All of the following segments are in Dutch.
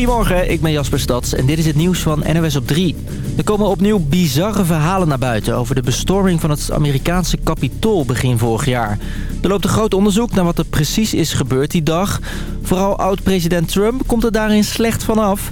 Goedemorgen, ik ben Jasper Stads en dit is het nieuws van NOS op 3. Er komen opnieuw bizarre verhalen naar buiten over de bestorming van het Amerikaanse kapitool begin vorig jaar. Er loopt een groot onderzoek naar wat er precies is gebeurd die dag. Vooral oud-president Trump komt er daarin slecht vanaf.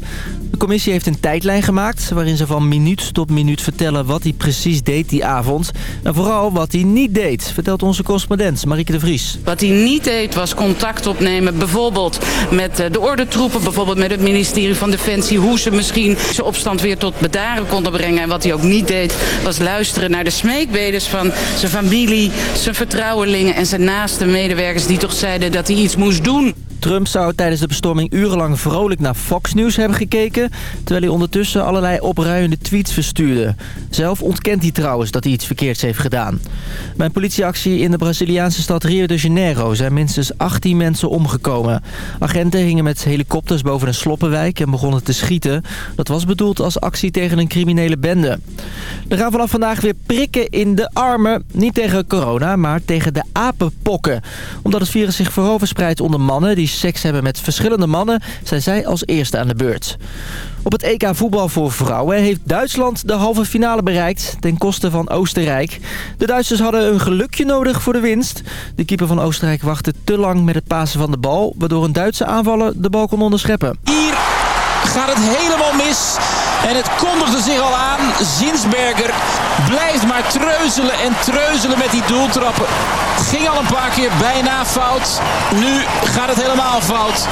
De commissie heeft een tijdlijn gemaakt waarin ze van minuut tot minuut vertellen wat hij precies deed die avond. En vooral wat hij niet deed, vertelt onze correspondent Marieke de Vries. Wat hij niet deed was contact opnemen bijvoorbeeld met eh, de ordentroepen, bijvoorbeeld met het ministerie van Defensie, hoe ze misschien zijn opstand weer tot bedaren konden brengen. En wat hij ook niet deed was luisteren naar de smeekbedes van zijn familie, zijn vertrouwelingen en zijn naaste medewerkers die toch zeiden dat hij iets moest doen. Trump zou tijdens de bestorming urenlang vrolijk naar Fox News hebben gekeken... terwijl hij ondertussen allerlei opruiende tweets verstuurde. Zelf ontkent hij trouwens dat hij iets verkeerds heeft gedaan. Bij een politieactie in de Braziliaanse stad Rio de Janeiro... zijn minstens 18 mensen omgekomen. Agenten hingen met helikopters boven een sloppenwijk en begonnen te schieten. Dat was bedoeld als actie tegen een criminele bende. Er gaan vanaf vandaag weer prikken in de armen. Niet tegen corona, maar tegen de apenpokken. Omdat het virus zich vooral verspreidt onder mannen... die seks hebben met verschillende mannen, zijn zij als eerste aan de beurt. Op het EK voetbal voor vrouwen heeft Duitsland de halve finale bereikt ten koste van Oostenrijk. De Duitsers hadden een gelukje nodig voor de winst. De keeper van Oostenrijk wachtte te lang met het pasen van de bal, waardoor een Duitse aanvaller de bal kon onderscheppen. Hier gaat het helemaal mis. En het kondigde zich al aan. Zinsberger blijft maar treuzelen en treuzelen met die doeltrappen. Ging al een paar keer bijna fout. Nu gaat het helemaal fout.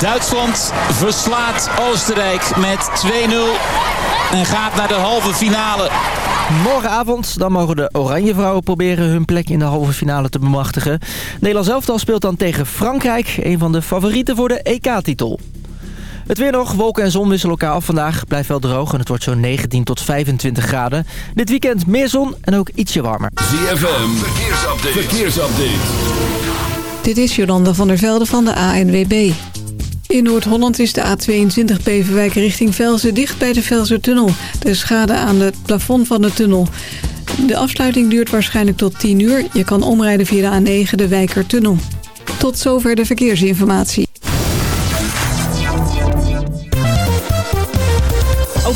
Duitsland verslaat Oostenrijk met 2-0. En gaat naar de halve finale. Morgenavond dan mogen de Oranje Vrouwen proberen hun plek in de halve finale te bemachtigen. Nederland elftal speelt dan tegen Frankrijk, een van de favorieten voor de EK-titel. Het weer nog, wolken en zon wisselen elkaar af vandaag. Blijft wel droog en het wordt zo'n 19 tot 25 graden. Dit weekend meer zon en ook ietsje warmer. ZFM, verkeersupdate. verkeersupdate. Dit is Jolanda van der Velde van de ANWB. In Noord-Holland is de A22 Beverwijk richting Velzen dicht bij de Velzertunnel. Er is schade aan het plafond van de tunnel. De afsluiting duurt waarschijnlijk tot 10 uur. Je kan omrijden via de A9 de Wijkertunnel. Tot zover de verkeersinformatie.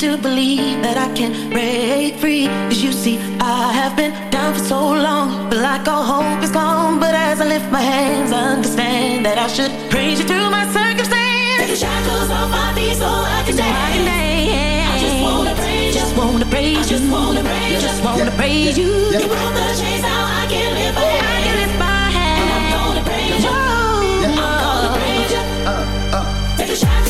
to believe that I can break free. Cause you see, I have been down for so long. But like all hope is gone. But as I lift my hands, I understand that I should praise you through my circumstance. Take the shackles off my feet so I can dance. I, can dance. I just wanna praise you. Just wanna praise you. I just wanna praise you. Just wanna yeah, praise you. Yeah. You broke the chains, now I can live by. I can live by. And I'm gonna praise you. Whoa. I'm gonna praise you. Uh, uh. uh. Take the shackles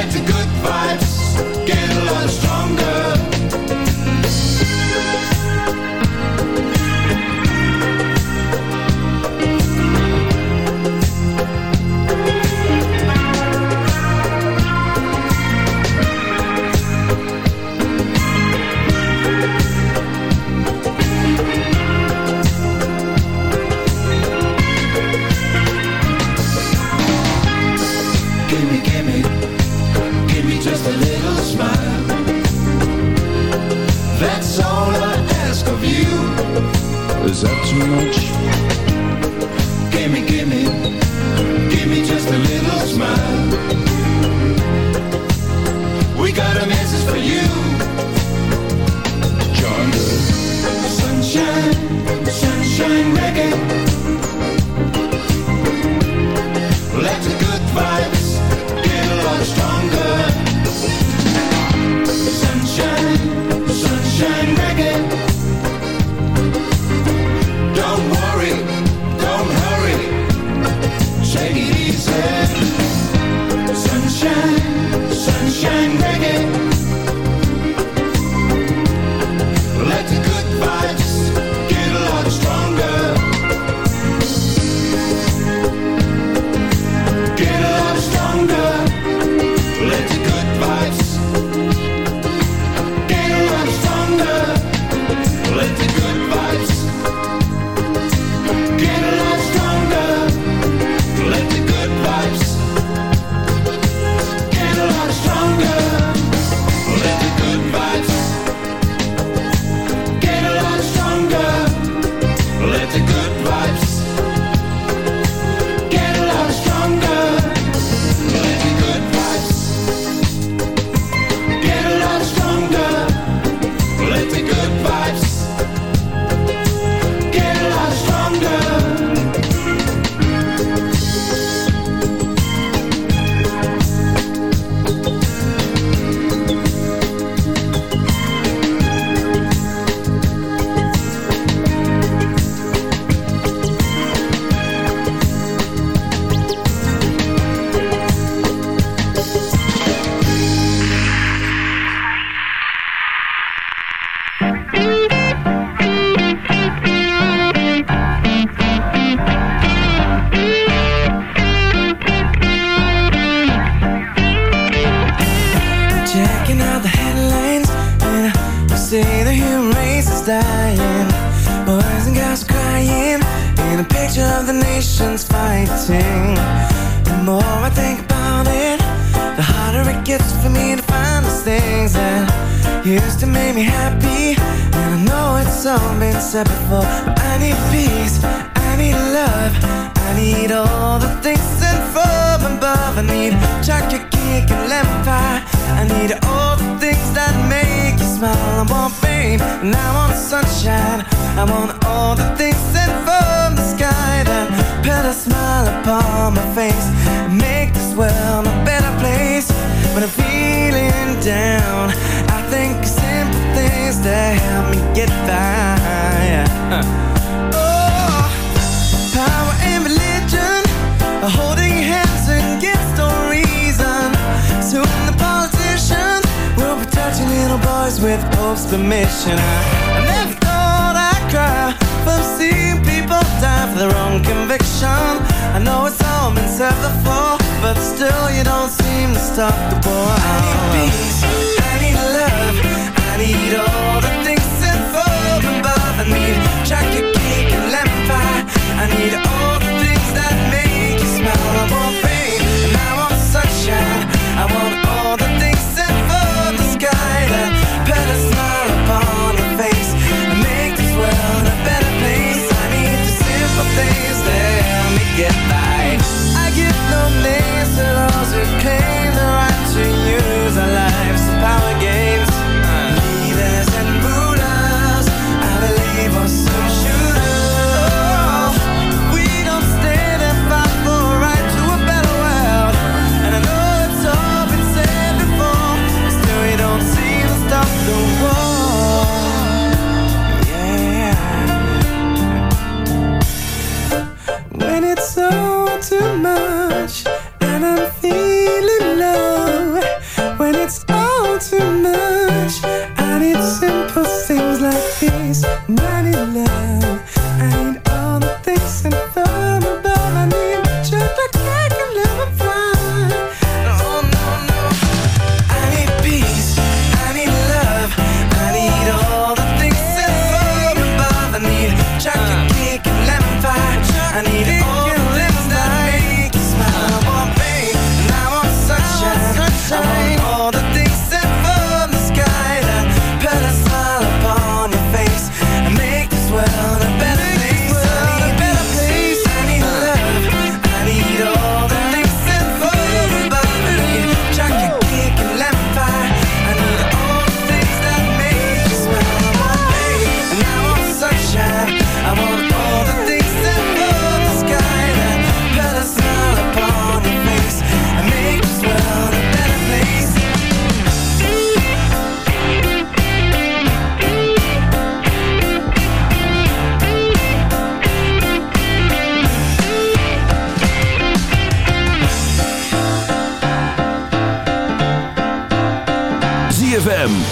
had to go with Pope's permission I, never thought I'd cry From seeing people die for their own conviction. I know it's all been said before But still you don't seem to stop the boy I need peace, I need love I need all the things that fall above. I need chocolate cake and lemon pie. I need all the things that make you smile. I want rain and I want sunshine. I want get by. I give no names and those who claim the right to use I like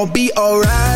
gon' be alright.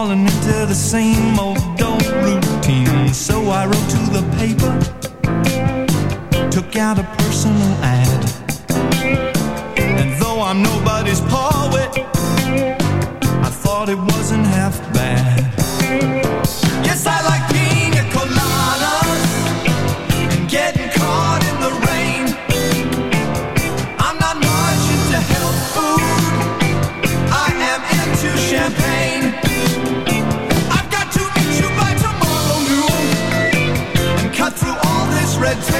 falling into the same old routine. So I wrote to the paper, took out a personal ad. And though I'm nobody's poet, I thought it wasn't half bad. the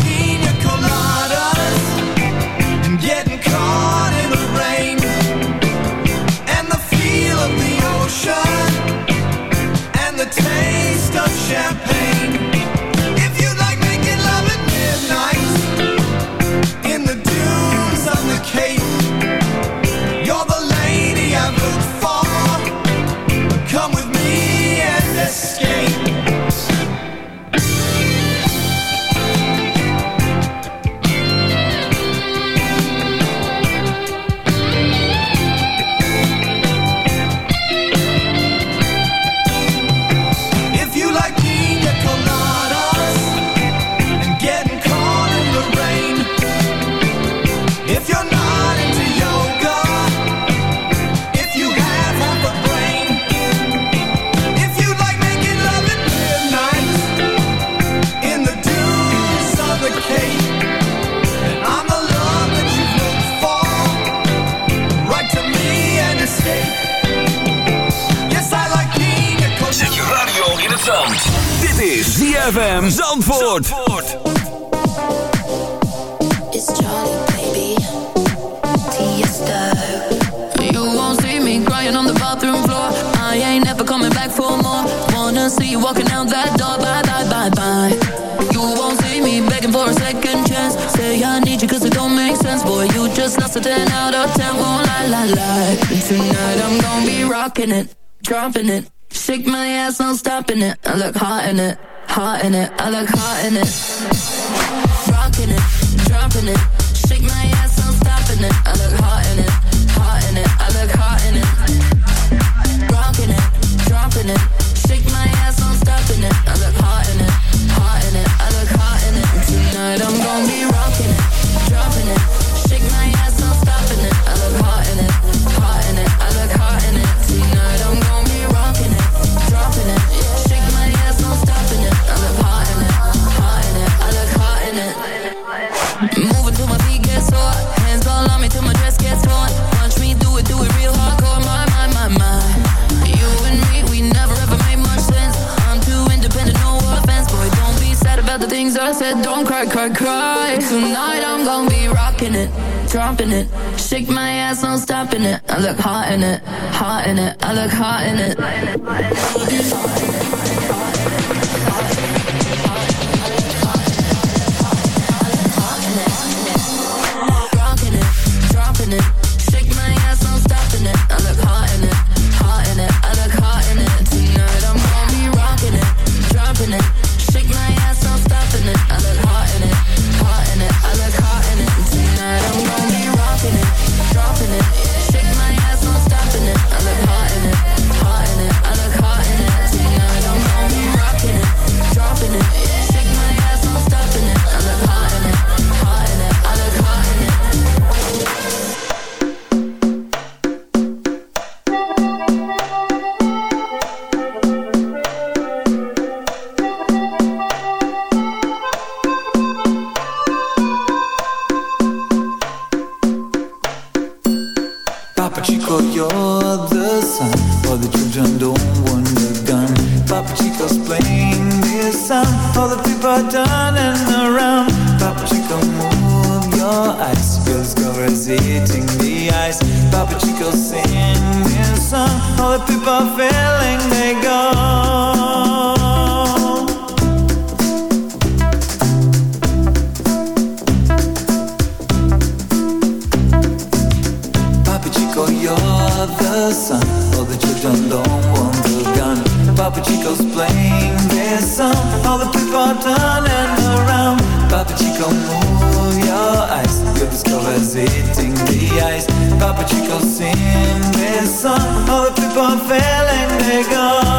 in it, I look hot in it. Don't me till my dress gets torn. Watch me do it, do it real. My, my, my, my. You and me, we never ever made much sense. I'm too independent, boy. Don't be sad about the things I said. Don't cry, cry, cry. Tonight I'm gonna be rocking it, dropping it. Shake my ass, no stopping it. I look hot in it, hot in it. I look hot in it. blame. There's some the people and around. Papa Chico, move your eyes. Your discover's hitting the ice. Papa Chico, sing. This song All the people fell and they're gone.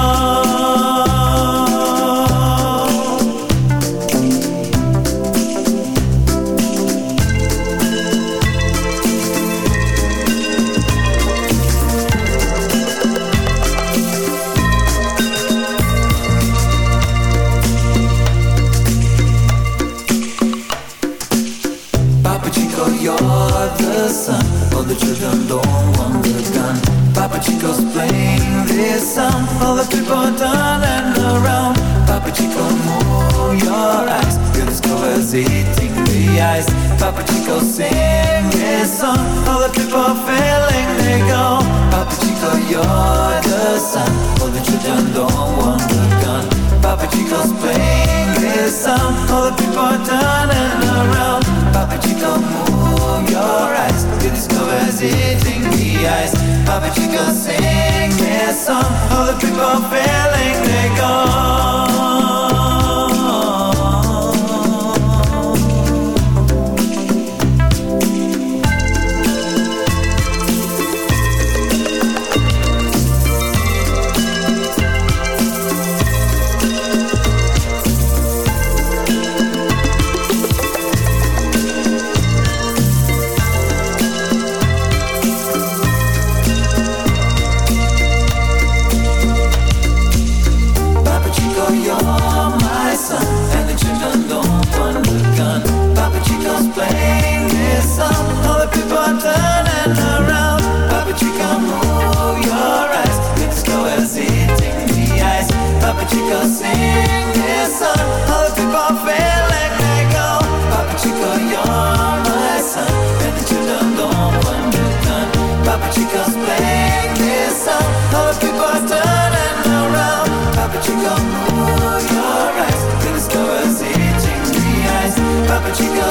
Chico's playing this song. All the people turning around. Papa Chico, move your eyes. Feel this colors eating the eyes. Papa Chico, sing this song. All the people feeling they go. Papa Chico, you're the sun. All the children don't want the gun. Papa Chico's playing sound All the people are turning around. Papa Chico, move your eyes. To discovers eating the ice. Papa Chico, sing their song All the people are feeling they're gone.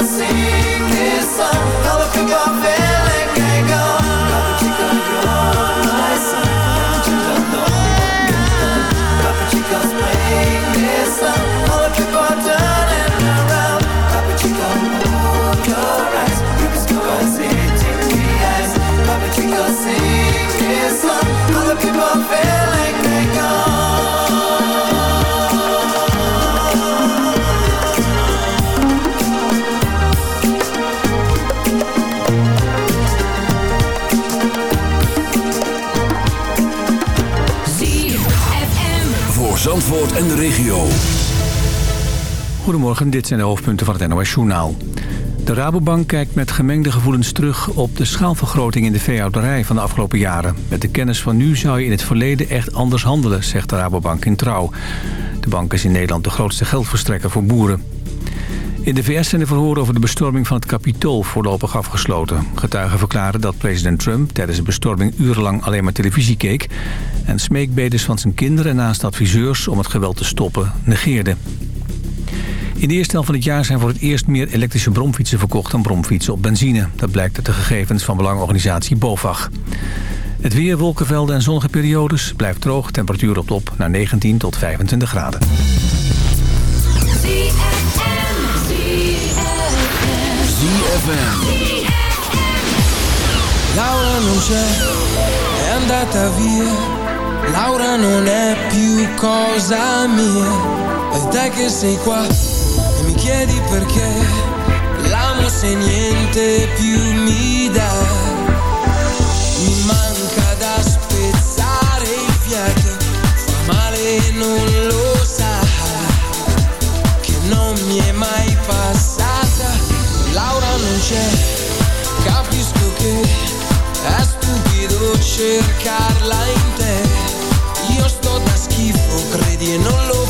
sing this song How I feel my feeling can't go you gonna de regio. Goedemorgen, dit zijn de hoofdpunten van het NOS-journaal. De Rabobank kijkt met gemengde gevoelens terug op de schaalvergroting in de veehouderij van de afgelopen jaren. Met de kennis van nu zou je in het verleden echt anders handelen, zegt de Rabobank in Trouw. De bank is in Nederland de grootste geldverstrekker voor boeren. In de VS zijn de verhoren over de bestorming van het Capitool voorlopig afgesloten. Getuigen verklaren dat president Trump tijdens de bestorming urenlang alleen maar televisie keek... en smeekbedes van zijn kinderen naast adviseurs om het geweld te stoppen negeerde. In de eerste helft van het jaar zijn voor het eerst meer elektrische bromfietsen verkocht dan bromfietsen op benzine. Dat blijkt uit de gegevens van belangenorganisatie BOVAG. Het weer, wolkenvelden en zonnige periodes blijft droog. Temperatuur op op naar 19 tot 25 graden. ZFM. Laura non c'è, è andata via. Laura non è più cosa mia. E te che sei qua e mi chiedi perché. L'amo se niente più mi dà. Mi manca da spezzare il fiato. Fa male e non lo sa. Che non mi è mai passata. Capisco che è stupido cercarla in te. Io sto da schifo, credi e non lo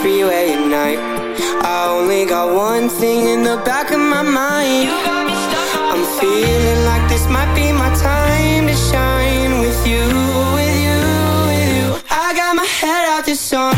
freeway at night. I only got one thing in the back of my mind. I'm feeling like this might be my time to shine with you, with you, with you. I got my head out this song.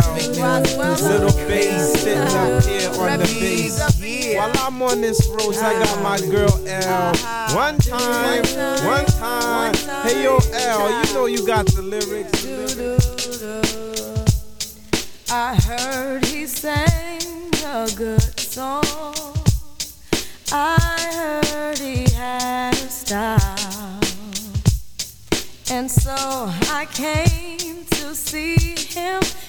down. Little bass sitting up here on the bass. While I'm on this road, I got my uh-huh. girl L. Uh-huh. One time, one time. Hey yo, L, you know you got the lyrics. I heard he sang a good song. I heard he had a style. And so I came to see him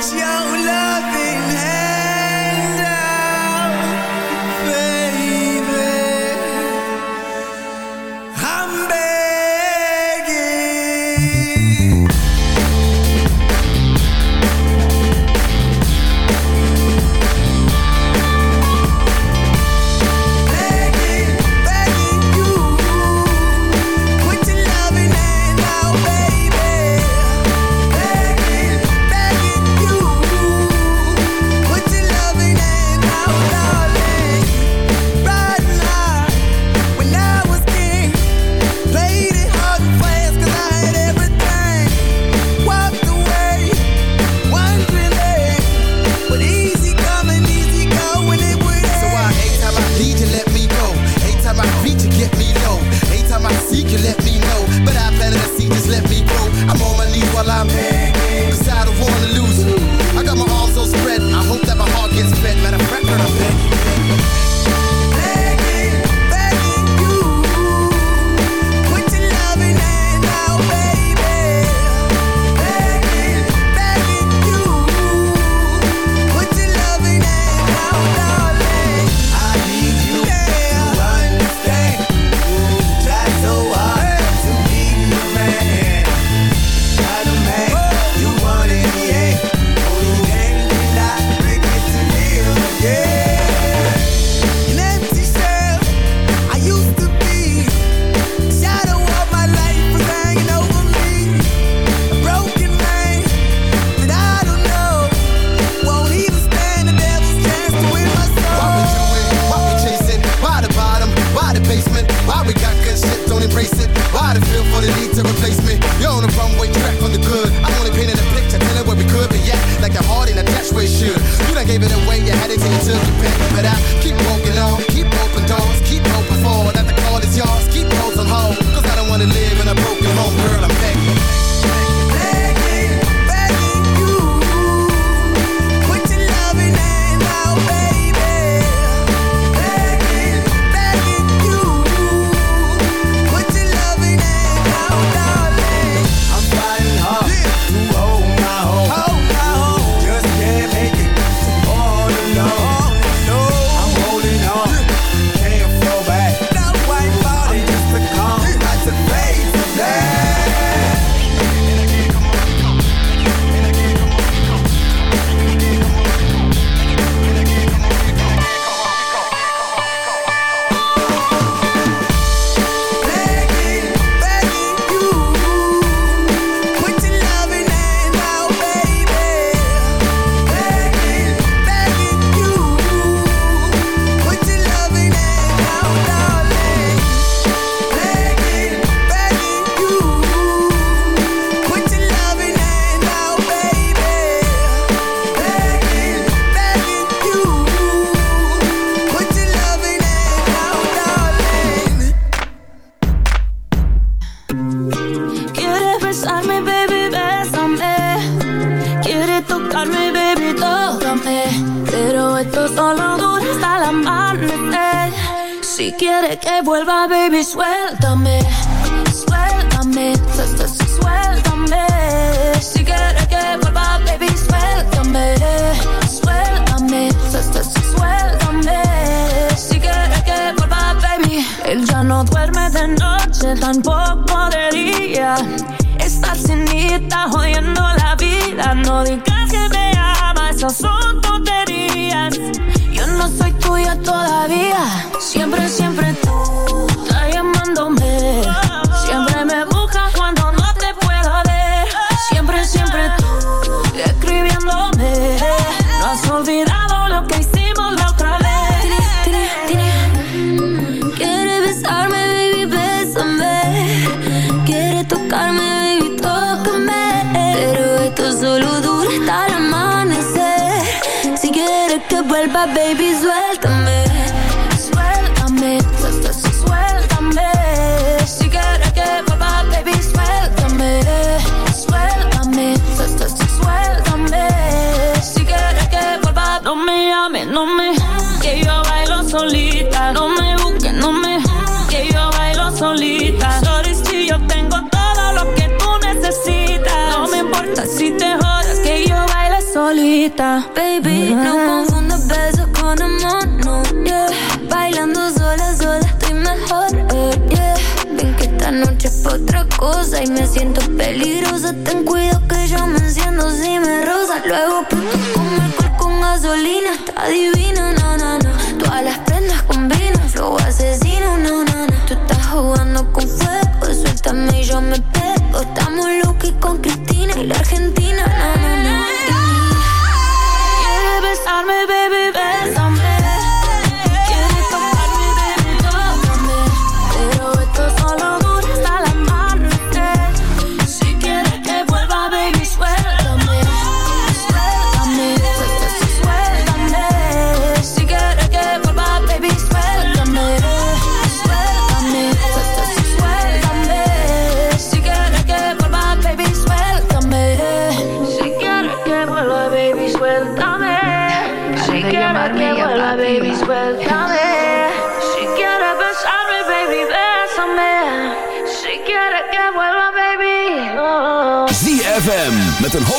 your loving hand. Why we got good shit, don't embrace it? Why the feel for the need to replace me? You're on the runway track on the good. I only painting a picture, telling where we could be yet. Like a heart in a that's where it should. You done gave it away, you had it till you took it back. But I keep walking on, keep open doors, keep hoping for that the call is yours, keep on. tampoco debería estar sin jodiendo la vida. No digas que me amas, esas son tonterías. Yo no soy tuya todavía, siempre, siempre tú. Baby, no ah. confundas besos con amor, no, yeah. Bailando sola, sola estoy mejor, eh, yeah. Ven que esta noche es pa otra cosa y me siento peligrosa. Ten cuidado que yo me enciendo si me rosa. Luego pronto con alcohol con gasolina, está divina, na, na, na.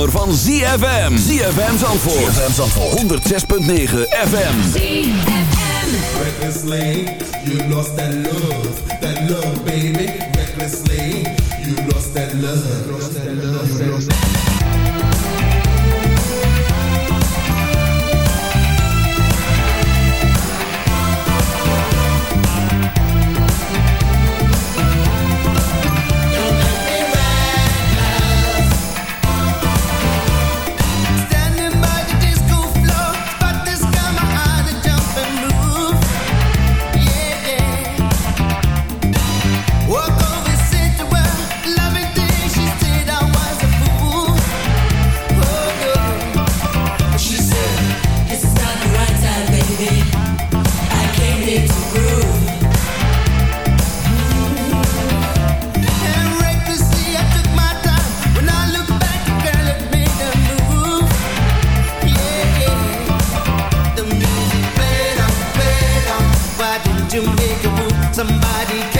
zomer van ZFM. ZFM Zandvoort. ZFM Zandvoort. 106.9 FM. ZFM. Recklessly, you lost that love. That love, baby. Recklessly, you lost that love. Lost that love. Lost that love. somebody